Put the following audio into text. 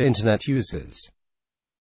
Internet users.